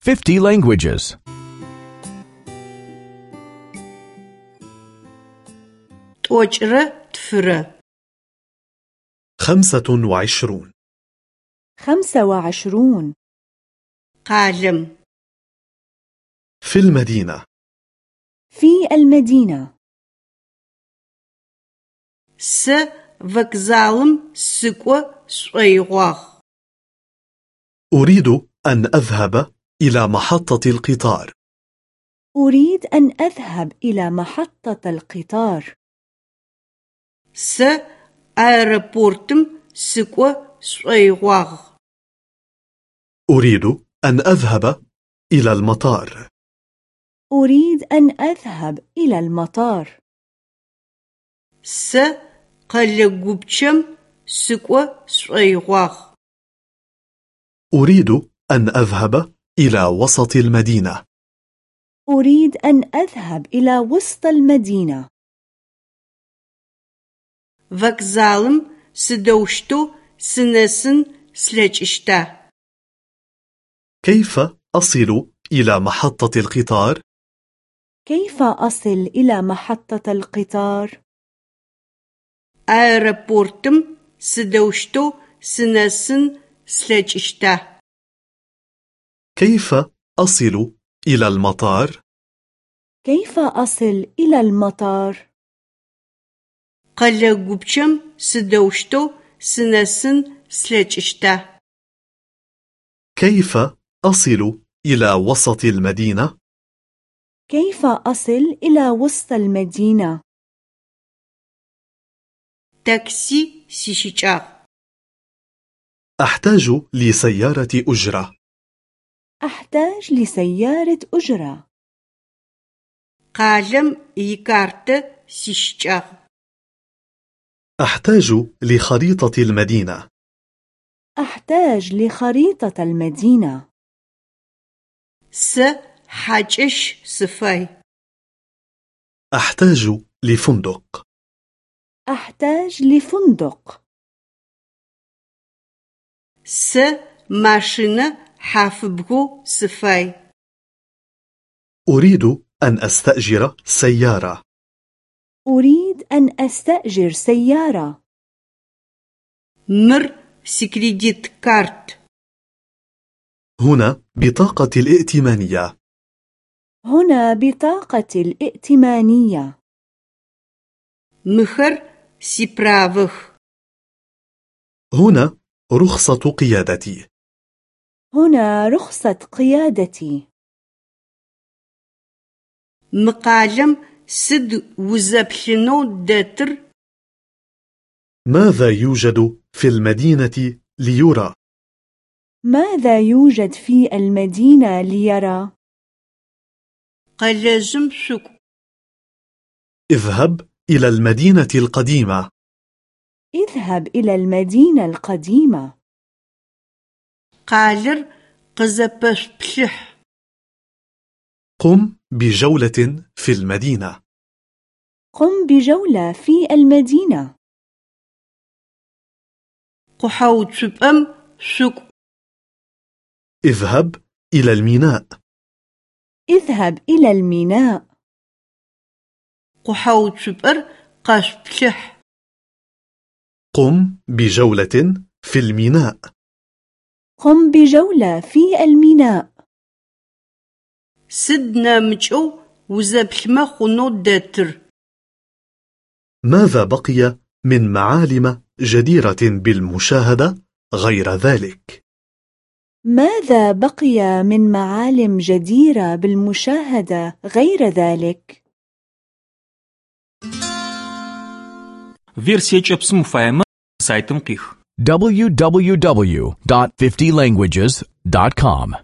50 languages. 'T'oç'ıre tfıre. خمسة وعشرون خمسة وعشرون Khalem. في المدينة في المدينة Сэ вокзалым сык'о сшӏоигъуагъ. أريد أن أذهب إلى محطة القطار أريد أن أذهب إلى محطة القطار Сэ аэропортым сык'о сшӏоигъуагъ. أريد أن أذهب إلى المطار أريد أن أذهب إلى المطار Сэ къэлэ гупчэм сык'о сшӏоигъуагъ. أريد أن أذهب إلى وسط المدينة أريد أن أذهب إلى وسط المدينة Вокзалым сыдэущтэу сынэсын слъэкӏыщта? كيف أصل إلى محطة القطار؟ كيف أصل إلى محطة القطار؟ Аэропортым сыдэущтэу сынэсын слъэкӏыщта? كيف أصل إلى المطار؟ كيف أصل إلى المطار؟ قال قبشم سدوشتو سنسن سلتشتا كيف أصل إلى وسط المدينة؟ كيف أصل إلى وسط المدينة؟ Такси сищыкӀагъ أحتاج لسيارة أجرة أحتاج لسيارة أجرة. Къалэм икартэ сищыкӀагъ أحتاج لخريطة المدينة. أحتاج لخريطة المدينة. Сэ хьакӀэщ сыфай أحتاج لفندق. أحتاج لفندق. Сэ машинэ хьафыпкӀэу сыфай. أريد أن أستأجر سيارة. أريد أن أستأجر سيارة. Мары скредит карт. هنا بطاقتي الائتمانية. هنا بطاقة الائتمانية. مخر سيبرافخ هنا رخصة قيادتي. هنا رخصة قيادتي. مقالم سد وزبشنو داتر. ماذا يوجد في المدينة ليرى؟ ماذا يوجد في المدينة ليرى؟ قلزم شك اذهب إلى المدينة القديمة. اذهب إلى المدينة القديمة. Къалэр къызэпэшъуплъыхь. قم بجولة في المدينة قم بجولة في المدينة Къухьэуцупӏэм шъукӏу. اذهب إلى الميناء اذهب إلى الميناء Къухьэуцупӏэр къэшъуплъыхь. قم بجولة في الميناء قم بجولة في الميناء سدنا مجو وزبحما خنو داتر ماذا بقي من معالم جديرة بالمشاهدة غير ذلك؟ ماذا بقي من معالم جديرة بالمشاهدة غير ذلك؟ Версия ابسمو сайтом КИХ www.50languages.com